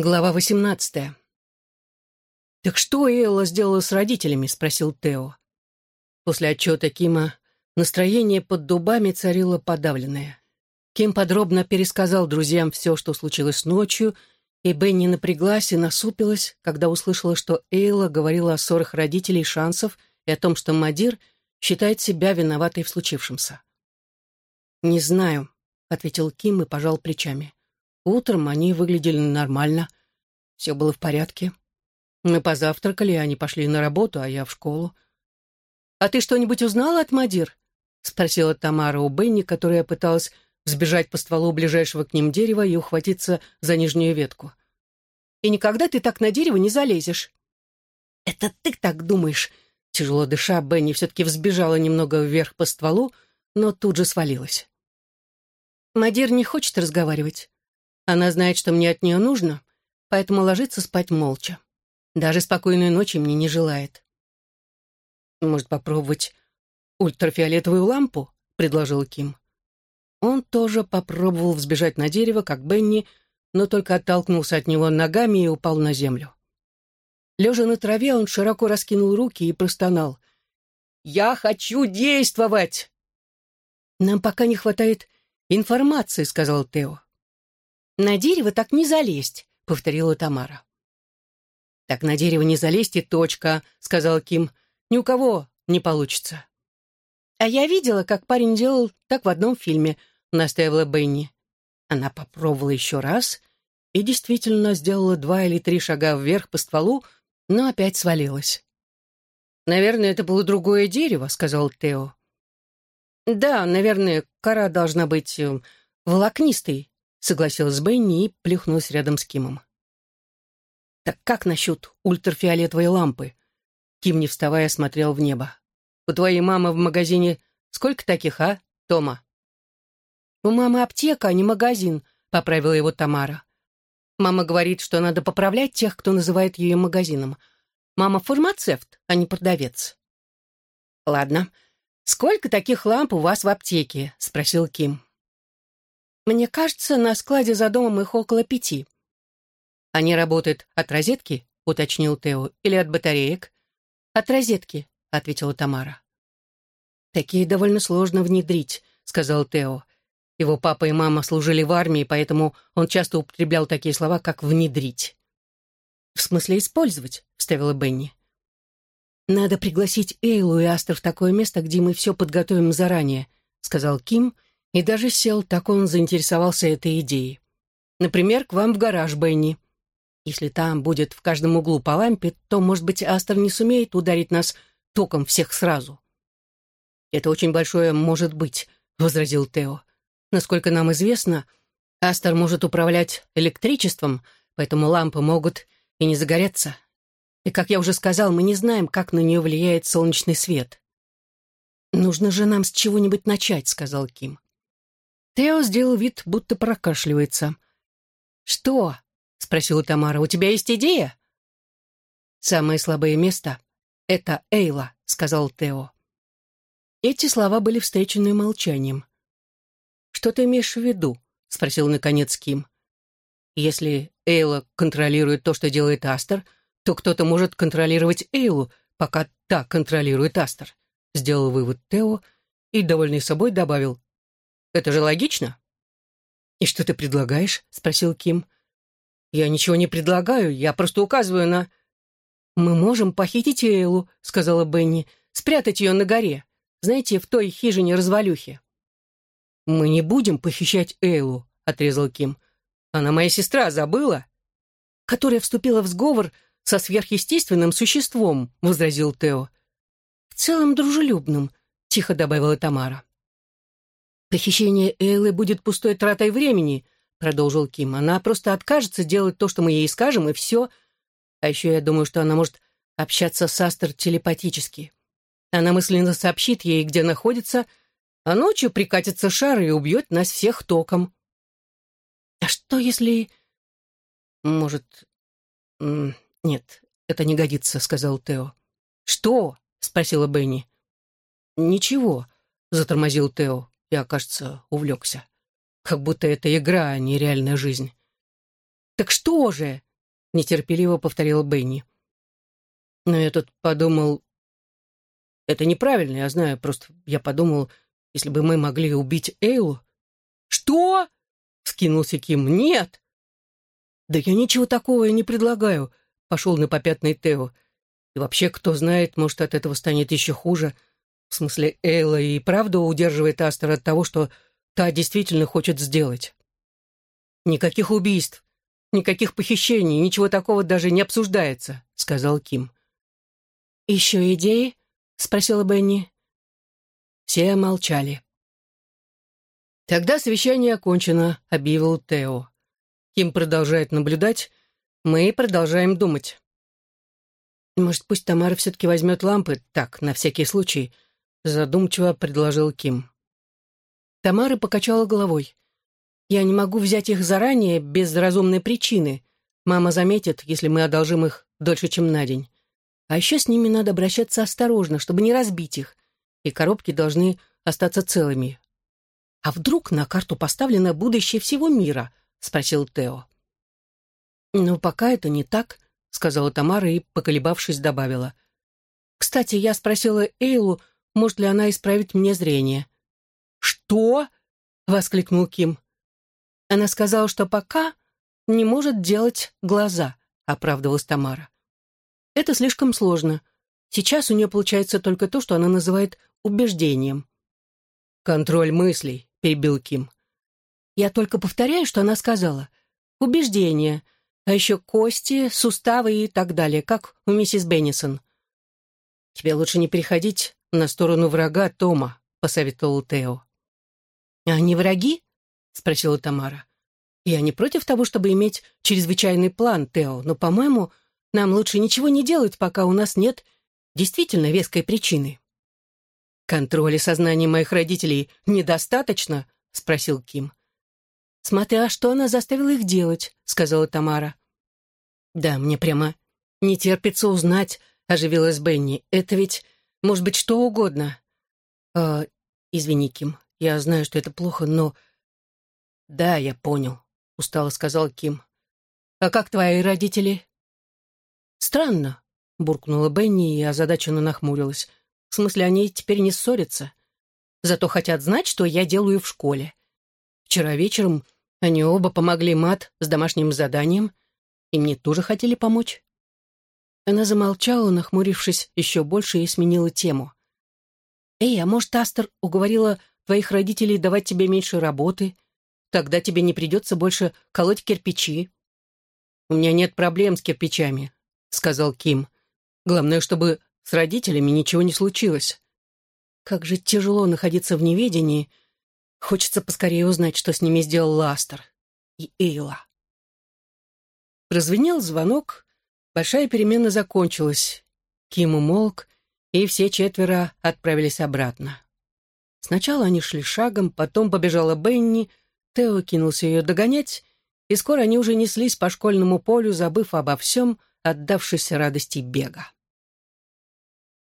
Глава восемнадцатая. «Так что Элла сделала с родителями?» — спросил Тео. После отчета Кима настроение под дубами царило подавленное. Ким подробно пересказал друзьям все, что случилось ночью, и Бенни напряглась и насупилась, когда услышала, что Эйла говорила о ссорах родителей шансов и о том, что Мадир считает себя виноватой в случившемся. «Не знаю», — ответил Ким и пожал плечами. Утром они выглядели нормально. Все было в порядке. Мы позавтракали, они пошли на работу, а я в школу. «А ты что-нибудь узнала от Мадир?» — спросила Тамара у Бенни, которая пыталась взбежать по стволу ближайшего к ним дерева и ухватиться за нижнюю ветку. «И никогда ты так на дерево не залезешь». «Это ты так думаешь?» Тяжело дыша, Бенни все-таки взбежала немного вверх по стволу, но тут же свалилась. Мадир не хочет разговаривать. Она знает, что мне от нее нужно, поэтому ложится спать молча. Даже спокойной ночи мне не желает. «Может, попробовать ультрафиолетовую лампу?» — предложил Ким. Он тоже попробовал взбежать на дерево, как Бенни, но только оттолкнулся от него ногами и упал на землю. Лежа на траве, он широко раскинул руки и простонал. «Я хочу действовать!» «Нам пока не хватает информации», — сказал Тео. «На дерево так не залезть», — повторила Тамара. «Так на дерево не залезть и точка», — сказал Ким. «Ни у кого не получится». «А я видела, как парень делал так в одном фильме», — настаивала Бенни. Она попробовала еще раз и действительно сделала два или три шага вверх по стволу, но опять свалилась. «Наверное, это было другое дерево», — сказал Тео. «Да, наверное, кора должна быть э, волокнистой», согласилась Бенни и плюхнулась рядом с Кимом. «Так как насчет ультрафиолетовой лампы?» Ким, не вставая, смотрел в небо. «У твоей мамы в магазине сколько таких, а, Тома?» «У мамы аптека, а не магазин», — поправила его Тамара. «Мама говорит, что надо поправлять тех, кто называет ее магазином. Мама фармацевт, а не продавец». «Ладно. Сколько таких ламп у вас в аптеке?» — спросил Ким. Мне кажется, на складе за домом их около пяти. Они работают от розетки, уточнил Тео, или от батареек? От розетки, ответила Тамара. Такие довольно сложно внедрить, сказал Тео. Его папа и мама служили в армии, поэтому он часто употреблял такие слова, как «внедрить». «В смысле использовать?» — вставила Бенни. «Надо пригласить Эйлу и Астер в такое место, где мы все подготовим заранее», — сказал Ким, — и даже сел, так он заинтересовался этой идеей. Например, к вам в гараж, Бенни. Если там будет в каждом углу по лампе, то, может быть, Астер не сумеет ударить нас током всех сразу. «Это очень большое может быть», — возразил Тео. «Насколько нам известно, Астер может управлять электричеством, поэтому лампы могут и не загореться. И, как я уже сказал, мы не знаем, как на нее влияет солнечный свет». «Нужно же нам с чего-нибудь начать», — сказал Ким. Тео сделал вид, будто прокашливается. «Что?» — спросила Тамара. «У тебя есть идея?» «Самое слабое место — это Эйла», — сказал Тео. Эти слова были встречены молчанием. «Что ты имеешь в виду?» — спросил наконец Ким. «Если Эйла контролирует то, что делает Астер, то кто-то может контролировать Эйлу, пока та контролирует Астер», — сделал вывод Тео и, довольный собой, добавил это же логично. «И что ты предлагаешь?» — спросил Ким. «Я ничего не предлагаю, я просто указываю на...» «Мы можем похитить Эйлу», — сказала Бенни, — «спрятать ее на горе. Знаете, в той хижине-развалюхе». «Мы не будем похищать Эйлу», — отрезал Ким. «Она моя сестра, забыла?» «Которая вступила в сговор со сверхъестественным существом», — возразил Тео. «В целом дружелюбным», — тихо добавила Тамара. «Похищение Эйлы будет пустой тратой времени», — продолжил Ким. «Она просто откажется делать то, что мы ей скажем, и все. А еще я думаю, что она может общаться с Астер телепатически. Она мысленно сообщит ей, где находится, а ночью прикатится шар и убьет нас всех током». «А что, если...» «Может...» «Нет, это не годится», — сказал Тео. «Что?» — спросила Бенни. «Ничего», — затормозил Тео. Я, кажется, увлекся. Как будто это игра, а не реальная жизнь. «Так что же?» — нетерпеливо повторил Бенни. Но я тут подумал... Это неправильно, я знаю, просто я подумал, если бы мы могли убить Эйлу... «Что?» — вскинулся Ким. «Нет!» «Да я ничего такого и не предлагаю», — пошел на попятный Тео. «И вообще, кто знает, может, от этого станет еще хуже. В смысле, Эйла и правда удерживает Астер от того, что та действительно хочет сделать. Никаких убийств, никаких похищений, ничего такого даже не обсуждается», — сказал Ким. «Еще идеи?» — спросила Бенни. Все молчали. «Тогда совещание окончено», — объявил Тео. Ким продолжает наблюдать, мы продолжаем думать. «Может, пусть Тамара все-таки возьмет лампы, так, на всякий случай», — задумчиво предложил Ким. Тамара покачала головой. «Я не могу взять их заранее, без разумной причины. Мама заметит, если мы одолжим их дольше, чем на день. А еще с ними надо обращаться осторожно, чтобы не разбить их, и коробки должны остаться целыми. «А вдруг на карту поставлено будущее всего мира?» — спросил Тео. «Ну, пока это не так», — сказала Тамара и, поколебавшись, добавила. «Кстати, я спросила Эйлу, может ли она исправить мне зрение». «Что?» — воскликнул Ким. «Она сказала, что пока не может делать глаза», — оправдывалась Тамара. Это слишком сложно. Сейчас у нее получается только то, что она называет убеждением. «Контроль мыслей», — перебил Ким. «Я только повторяю, что она сказала. Убеждение, а еще кости, суставы и так далее, как у миссис Беннисон». «Тебе лучше не переходить на сторону врага Тома», — посоветовал Тео. «А они враги?» — спросила Тамара. «Я не против того, чтобы иметь чрезвычайный план, Тео, но, по-моему, нам лучше ничего не делать, пока у нас нет действительно веской причины». «Контроля сознания моих родителей недостаточно?» — спросил Ким. «Смотря, что она заставила их делать», — сказала Тамара. «Да, мне прямо не терпится узнать», — оживилась Бенни. «Это ведь может быть что угодно». «Э, извини, Ким, я знаю, что это плохо, но...» «Да, я понял», — устало сказал Ким. «А как твои родители?» «Странно», — буркнула Бенни и озадаченно нахмурилась. «В смысле, они теперь не ссорятся? Зато хотят знать, что я делаю в школе. Вчера вечером они оба помогли Мат с домашним заданием, и мне тоже хотели помочь». Она замолчала, нахмурившись еще больше, и сменила тему. «Эй, а может, Астер уговорила твоих родителей давать тебе меньше работы? Тогда тебе не придется больше колоть кирпичи». «У меня нет проблем с кирпичами», — сказал Ким. «Главное, чтобы с родителями ничего не случилось. Как же тяжело находиться в неведении. Хочется поскорее узнать, что с ними сделал Ластер и Эйла». Прозвенел звонок, большая перемена закончилась. Ким умолк, и все четверо отправились обратно. Сначала они шли шагом, потом побежала Бенни, Тео кинулся ее догонять, и скоро они уже неслись по школьному полю, забыв обо всем, отдавшись радости бега.